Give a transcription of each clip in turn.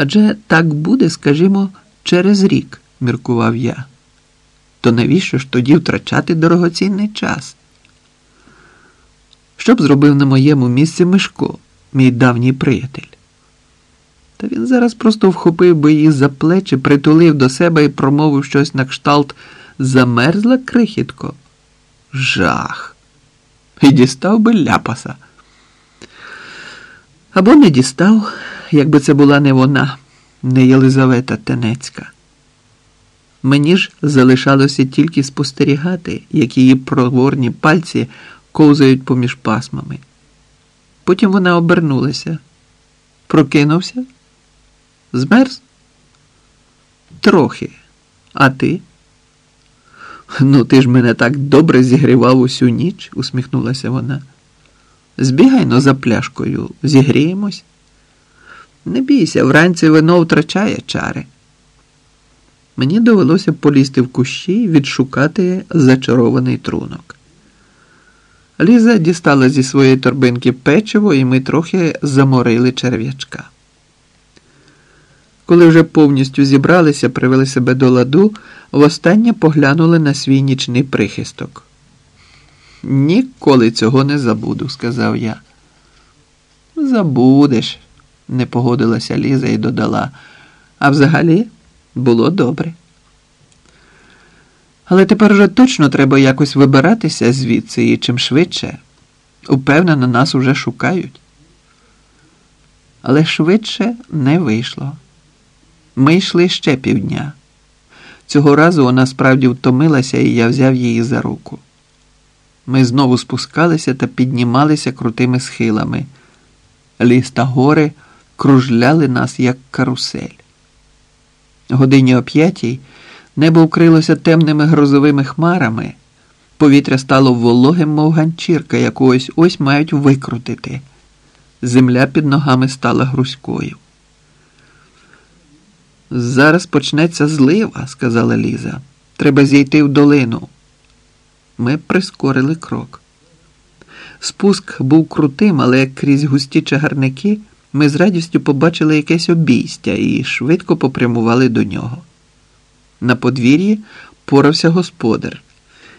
Адже так буде, скажімо, через рік, міркував я. То навіщо ж тоді втрачати дорогоцінний час? Що б зробив на моєму місці Мишко, мій давній приятель? Та він зараз просто вхопив би її за плечі, притулив до себе і промовив щось на кшталт замерзла крихітко. Жах. І дістав би ляпаса. Або не дістав, якби це була не вона, не Єлизавета Тенецька. Мені ж залишалося тільки спостерігати, як її проворні пальці ковзають поміж пасмами. Потім вона обернулася, прокинувся, змерз? Трохи. А ти? Ну, ти ж мене так добре зігрівав усю ніч, усміхнулася вона. Збігай но за пляшкою, зігріємось. Не бійся, вранці вино втрачає чари. Мені довелося полізти в кущі і відшукати зачарований трунок. Ліза дістала зі своєї торбинки печиво, і ми трохи заморили черв'ячка. Коли вже повністю зібралися, привели себе до ладу, востаннє поглянули на свій нічний прихисток. Ніколи цього не забуду, сказав я. Забудеш, не погодилася Ліза і додала. А взагалі було добре. Але тепер вже точно треба якось вибиратися звідси і чим швидше. Упевнено, нас уже шукають. Але швидше не вийшло. Ми йшли ще півдня. Цього разу вона справді втомилася, і я взяв її за руку. Ми знову спускалися та піднімалися крутими схилами. Ліс та гори кружляли нас, як карусель. Годині о п'ятій небо вкрилося темними грозовими хмарами, повітря стало вологим, мов ганчірка, яку ось ось мають викрутити. Земля під ногами стала грузькою. Зараз почнеться злива, сказала Ліза. Треба зійти в долину. Ми прискорили крок. Спуск був крутим, але крізь густі чагарники ми з радістю побачили якесь обійстя і швидко попрямували до нього. На подвір'ї порався господар,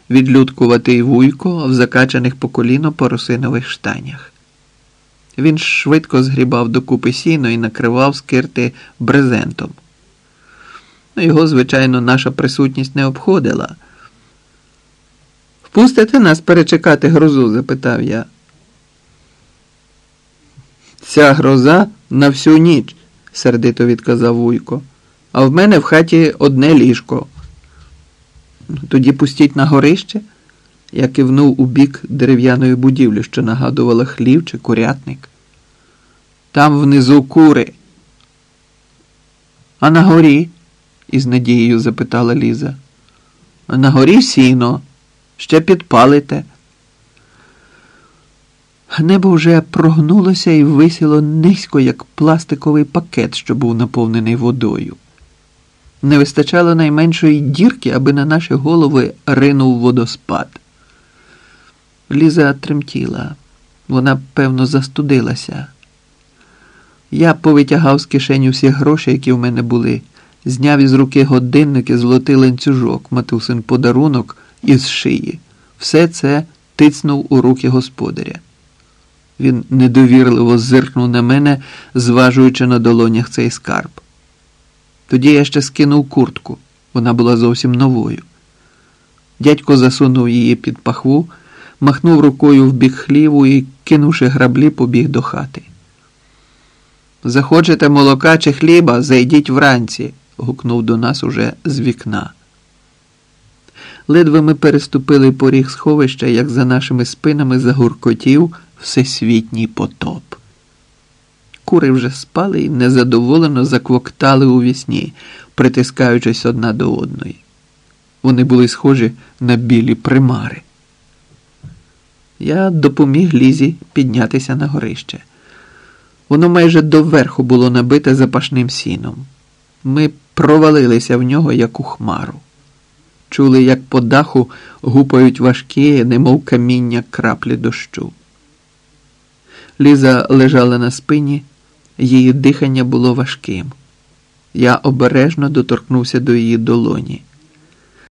відлюдкуватий вуйко в закачаних по коліно поросинових штанях. Він швидко згрібав докупи сіно і накривав скирти брезентом. Його, звичайно, наша присутність не обходила. Впустите нас перечекати грозу? запитав я. Ця гроза на всю ніч, сердито відказав Вуйко. А в мене в хаті одне ліжко. Тоді пустіть на горище. Я кивнув у бік дерев'яної будівлі, що нагадувала хлів чи курятник. Там внизу кури. А на горі? із надією запитала Ліза. На горі сіно, ще підпалите. Небо вже прогнулося і висіло низько, як пластиковий пакет, що був наповнений водою. Не вистачало найменшої дірки, аби на наші голови ринув водоспад. Ліза тремтіла, вона, певно, застудилася. Я повитягав з кишені всі гроші, які в мене були, зняв із руки годинник і золотий ланцюжок, матусин подарунок із шиї. Все це тицнув у руки господаря. Він недовірливо зиркнув на мене, зважуючи на долонях цей скарб. Тоді я ще скинув куртку, вона була зовсім новою. Дядько засунув її під пахву, махнув рукою в бік хліву і, кинувши граблі, побіг до хати. Захочете молока чи хліба, зайдіть вранці, гукнув до нас уже з вікна. Ледве ми переступили поріг сховища, як за нашими спинами загуркотів всесвітній потоп. Кури вже спали і незадоволено заквоктали у вісні, притискаючись одна до одної. Вони були схожі на білі примари. Я допоміг Лізі піднятися на горище. Воно майже доверху було набите запашним сіном. Ми провалилися в нього, як у хмару. Чули, як по даху гупають важкі, немов каміння краплі дощу. Ліза лежала на спині, її дихання було важким. Я обережно доторкнувся до її долоні.